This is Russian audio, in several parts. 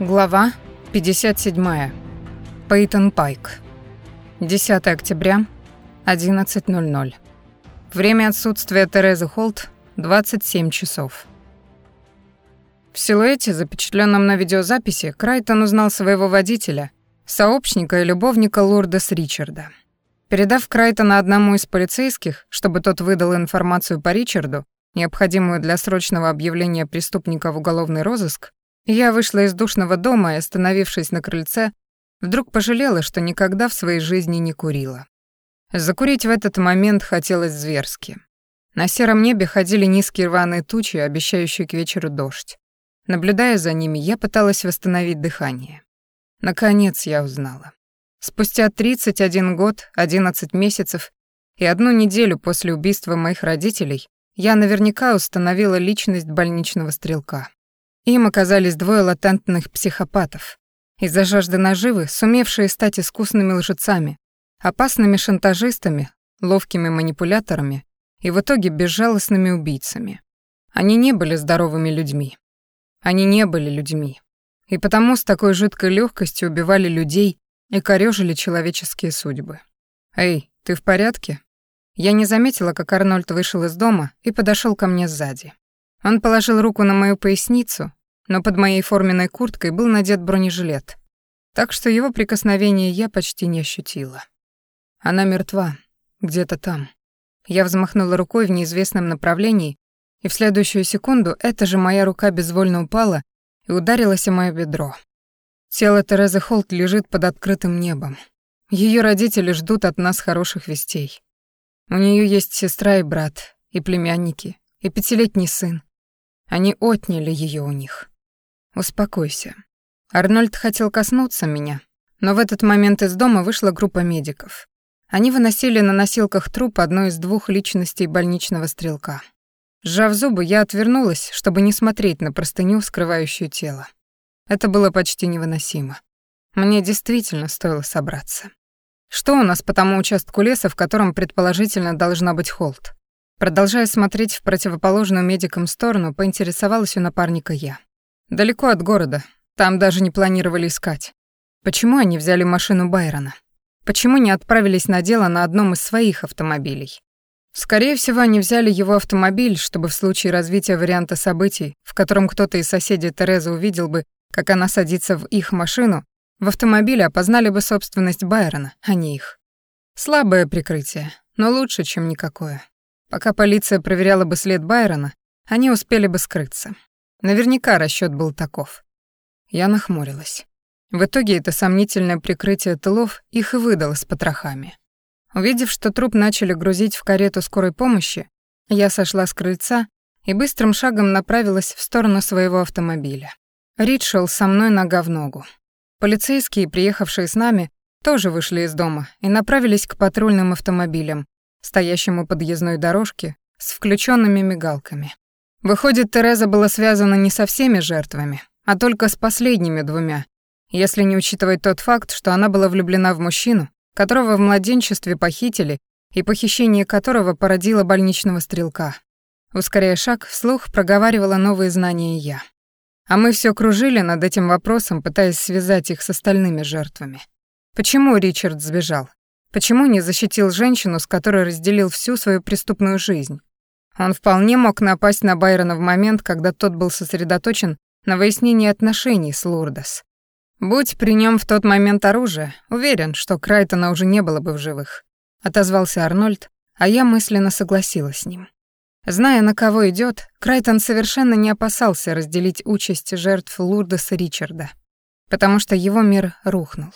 Глава 57. Пейтон Пайк. 10 октября, 11.00. Время отсутствия Терезы Холт — 27 часов. В силуэте, запечатленном на видеозаписи, Крайтон узнал своего водителя, сообщника и любовника Лурдес Ричарда. Передав Крайтона одному из полицейских, чтобы тот выдал информацию по Ричарду, необходимую для срочного объявления преступника в уголовный розыск, я вышла из душного дома и, остановившись на крыльце, вдруг пожалела, что никогда в своей жизни не курила. Закурить в этот момент хотелось зверски. На сером небе ходили низкие рваные тучи, обещающие к вечеру дождь. Наблюдая за ними, я пыталась восстановить дыхание. Наконец я узнала. Спустя 31 год, 11 месяцев и одну неделю после убийства моих родителей я наверняка установила личность больничного стрелка. Им оказались двое латентных психопатов, из-за жажды наживы, сумевшие стать искусными лжецами, опасными шантажистами, ловкими манипуляторами и в итоге безжалостными убийцами. Они не были здоровыми людьми. Они не были людьми. И потому с такой жуткой легкостью убивали людей и корёжили человеческие судьбы. «Эй, ты в порядке?» Я не заметила, как Арнольд вышел из дома и подошел ко мне сзади. Он положил руку на мою поясницу, но под моей форменной курткой был надет бронежилет, так что его прикосновение я почти не ощутила. Она мертва, где-то там. Я взмахнула рукой в неизвестном направлении, и в следующую секунду эта же моя рука безвольно упала и ударилась о моё бедро. Тело Терезы Холт лежит под открытым небом. Ее родители ждут от нас хороших вестей. У нее есть сестра и брат, и племянники, и пятилетний сын. Они отняли ее у них. «Успокойся». Арнольд хотел коснуться меня, но в этот момент из дома вышла группа медиков. Они выносили на носилках труп одной из двух личностей больничного стрелка. Сжав зубы, я отвернулась, чтобы не смотреть на простыню, скрывающую тело. Это было почти невыносимо. Мне действительно стоило собраться. Что у нас по тому участку леса, в котором предположительно должна быть холд? Продолжая смотреть в противоположную медикам сторону, поинтересовалась у напарника я. Далеко от города. Там даже не планировали искать. Почему они взяли машину Байрона? Почему не отправились на дело на одном из своих автомобилей? Скорее всего, они взяли его автомобиль, чтобы в случае развития варианта событий, в котором кто-то из соседей Терезы увидел бы, как она садится в их машину, в автомобиле опознали бы собственность Байрона, а не их. Слабое прикрытие, но лучше, чем никакое. Пока полиция проверяла бы след Байрона, они успели бы скрыться. Наверняка расчёт был таков. Я нахмурилась. В итоге это сомнительное прикрытие тылов их и выдало с потрохами. Увидев, что труп начали грузить в карету скорой помощи, я сошла с крыльца и быстрым шагом направилась в сторону своего автомобиля. Рид шел со мной нога в ногу. Полицейские, приехавшие с нами, тоже вышли из дома и направились к патрульным автомобилям, стоящим у подъездной дорожки с включенными мигалками. Выходит, Тереза была связана не со всеми жертвами, а только с последними двумя, если не учитывать тот факт, что она была влюблена в мужчину, которого в младенчестве похитили и похищение которого породило больничного стрелка. Ускоряя шаг, вслух проговаривала новые знания я. А мы все кружили над этим вопросом, пытаясь связать их с остальными жертвами. Почему Ричард сбежал? Почему не защитил женщину, с которой разделил всю свою преступную жизнь? Он вполне мог напасть на Байрона в момент, когда тот был сосредоточен на выяснении отношений с Лурдос. Будь при нем в тот момент оружие, уверен, что Крайтона уже не было бы в живых. Отозвался Арнольд, а я мысленно согласилась с ним. Зная, на кого идет, Крайтон совершенно не опасался разделить участь жертв Лурдоса Ричарда, потому что его мир рухнул.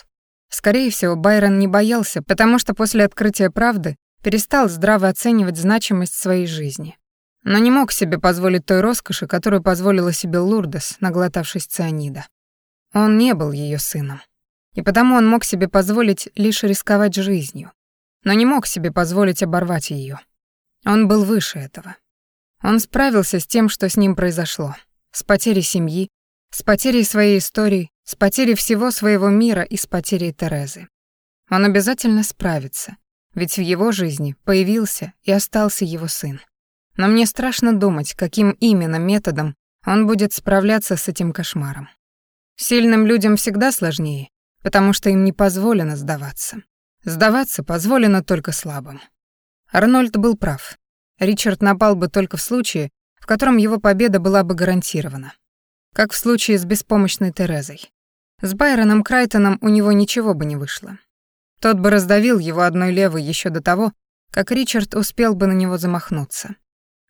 Скорее всего, Байрон не боялся, потому что после открытия правды перестал здраво оценивать значимость своей жизни. Но не мог себе позволить той роскоши, которую позволила себе Лурдес, наглотавшись цианида. Он не был ее сыном. И потому он мог себе позволить лишь рисковать жизнью. Но не мог себе позволить оборвать ее. Он был выше этого. Он справился с тем, что с ним произошло. С потерей семьи, с потерей своей истории, с потерей всего своего мира и с потерей Терезы. Он обязательно справится, ведь в его жизни появился и остался его сын. Но мне страшно думать, каким именно методом он будет справляться с этим кошмаром. Сильным людям всегда сложнее, потому что им не позволено сдаваться. Сдаваться позволено только слабым. Арнольд был прав. Ричард напал бы только в случае, в котором его победа была бы гарантирована. Как в случае с беспомощной Терезой. С Байроном Крайтоном у него ничего бы не вышло. Тот бы раздавил его одной левой еще до того, как Ричард успел бы на него замахнуться.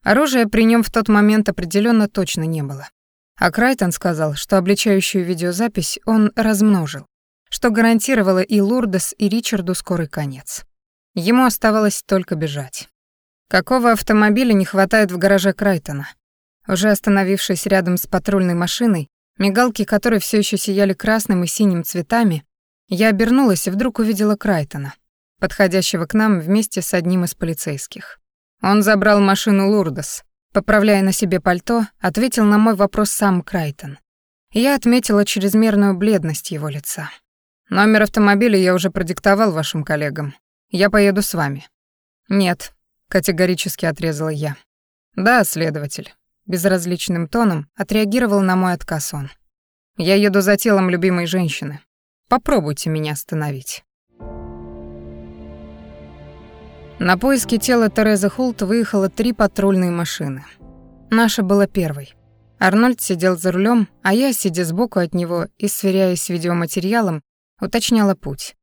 Оружия при нем в тот момент определенно точно не было. А Крайтон сказал, что обличающую видеозапись он размножил, что гарантировало и Лурдес, и Ричарду скорый конец. Ему оставалось только бежать. Какого автомобиля не хватает в гараже Крайтона? Уже остановившись рядом с патрульной машиной, мигалки которой все еще сияли красным и синим цветами, я обернулась и вдруг увидела Крайтона, подходящего к нам вместе с одним из полицейских. Он забрал машину Лурдос. Поправляя на себе пальто, ответил на мой вопрос сам Крайтон. Я отметила чрезмерную бледность его лица. Номер автомобиля я уже продиктовал вашим коллегам. Я поеду с вами. Нет, категорически отрезала я. Да, следователь. Безразличным тоном отреагировал на мой отказ он. Я еду за телом любимой женщины. Попробуйте меня остановить. На поиски тела Терезы Холт выехало три патрульные машины. Наша была первой. Арнольд сидел за рулем, а я, сидя сбоку от него и сверяясь с видеоматериалом, уточняла путь.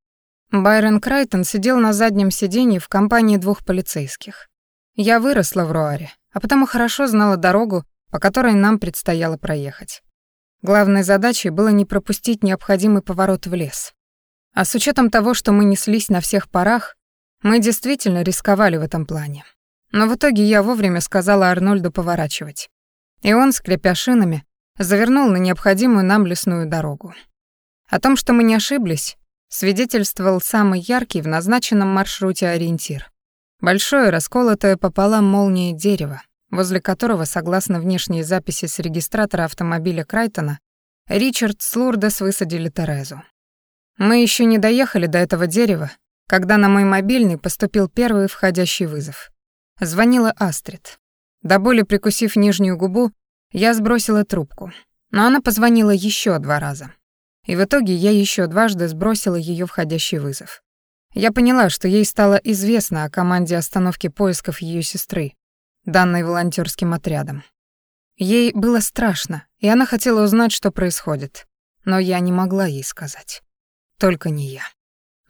Байрон Крайтон сидел на заднем сиденье в компании двух полицейских. Я выросла в Руаре, а потому хорошо знала дорогу, по которой нам предстояло проехать. Главной задачей было не пропустить необходимый поворот в лес. А с учетом того, что мы неслись на всех парах, мы действительно рисковали в этом плане. Но в итоге я вовремя сказала Арнольду поворачивать. И он, скрипя шинами, завернул на необходимую нам лесную дорогу. О том, что мы не ошиблись, свидетельствовал самый яркий в назначенном маршруте ориентир. Большое расколотое пополам молнией дерево, возле которого, согласно внешней записи с регистратора автомобиля Крайтона, Ричард с Лурдес высадили Терезу. Мы еще не доехали до этого дерева, когда на мой мобильный поступил первый входящий вызов. Звонила Астрид. До боли прикусив нижнюю губу, я сбросила трубку, но она позвонила еще два раза. И в итоге я еще дважды сбросила ее входящий вызов. Я поняла, что ей стало известно о команде остановки поисков ее сестры, данной волонтерским отрядом. Ей было страшно, и она хотела узнать, что происходит, но я не могла ей сказать. Только не я.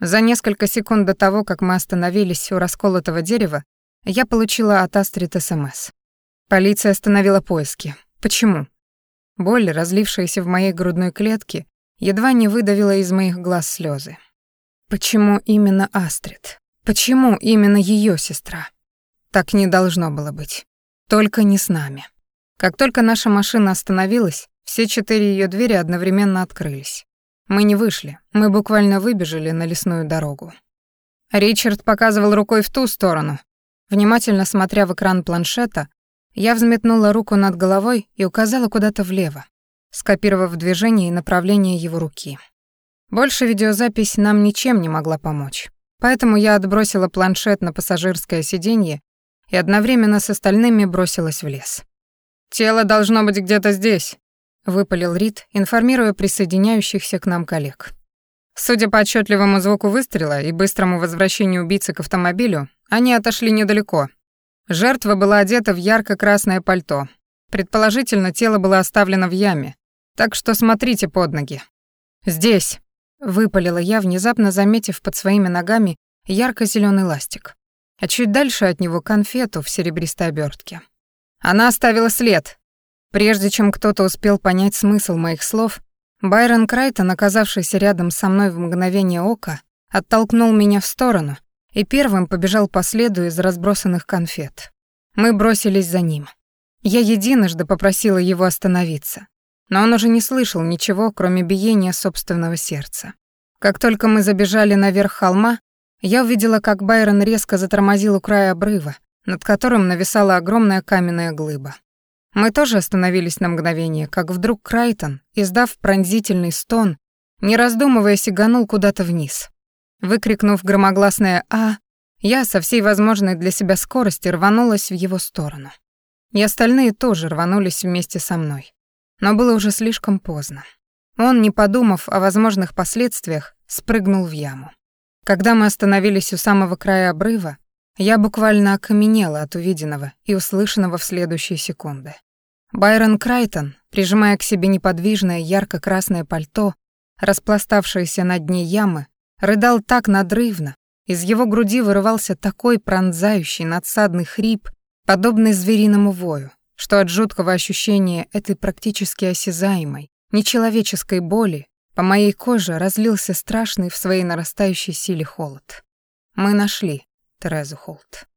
За несколько секунд до того, как мы остановились у расколотого дерева, я получила от Астрид СМС. Полиция остановила поиски. Почему? Боль, разлившаяся в моей грудной клетке, едва не выдавила из моих глаз слезы. Почему именно Астрид? Почему именно ее сестра? Так не должно было быть. Только не с нами. Как только наша машина остановилась, все четыре ее двери одновременно открылись. Мы не вышли, мы буквально выбежали на лесную дорогу. Ричард показывал рукой в ту сторону. Внимательно смотря в экран планшета, я взметнула руку над головой и указала куда-то влево, скопировав движение и направление его руки. Больше видеозапись нам ничем не могла помочь. Поэтому я отбросила планшет на пассажирское сиденье и одновременно с остальными бросилась в лес. «Тело должно быть где-то здесь», — выпалил Рид, информируя присоединяющихся к нам коллег. Судя по отчетливому звуку выстрела и быстрому возвращению убийцы к автомобилю, они отошли недалеко. Жертва была одета в ярко-красное пальто. Предположительно, тело было оставлено в яме, так что смотрите под ноги. «Здесь», — выпалила я, внезапно заметив под своими ногами ярко зеленый ластик а чуть дальше от него конфету в серебристой обертке. Она оставила след. Прежде чем кто-то успел понять смысл моих слов, Байрон Крайтон, оказавшийся рядом со мной в мгновение ока, оттолкнул меня в сторону и первым побежал по следу из разбросанных конфет. Мы бросились за ним. Я единожды попросила его остановиться, но он уже не слышал ничего, кроме биения собственного сердца. Как только мы забежали наверх холма, я увидела, как Байрон резко затормозил у края обрыва, над которым нависала огромная каменная глыба. Мы тоже остановились на мгновение, как вдруг Крайтон, издав пронзительный стон, не раздумывая, сиганул куда-то вниз. Выкрикнув громогласное «А!», я со всей возможной для себя скорости рванулась в его сторону. И остальные тоже рванулись вместе со мной. Но было уже слишком поздно. Он, не подумав о возможных последствиях, спрыгнул в яму. Когда мы остановились у самого края обрыва, я буквально окаменела от увиденного и услышанного в следующие секунды. Байрон Крайтон, прижимая к себе неподвижное ярко-красное пальто, распластавшееся на дне ямы, рыдал так надрывно, из его груди вырывался такой пронзающий надсадный хрип, подобный звериному вою, что от жуткого ощущения этой практически осязаемой, нечеловеческой боли по моей коже разлился страшный в своей нарастающей силе холод. Мы нашли Терезу Холт.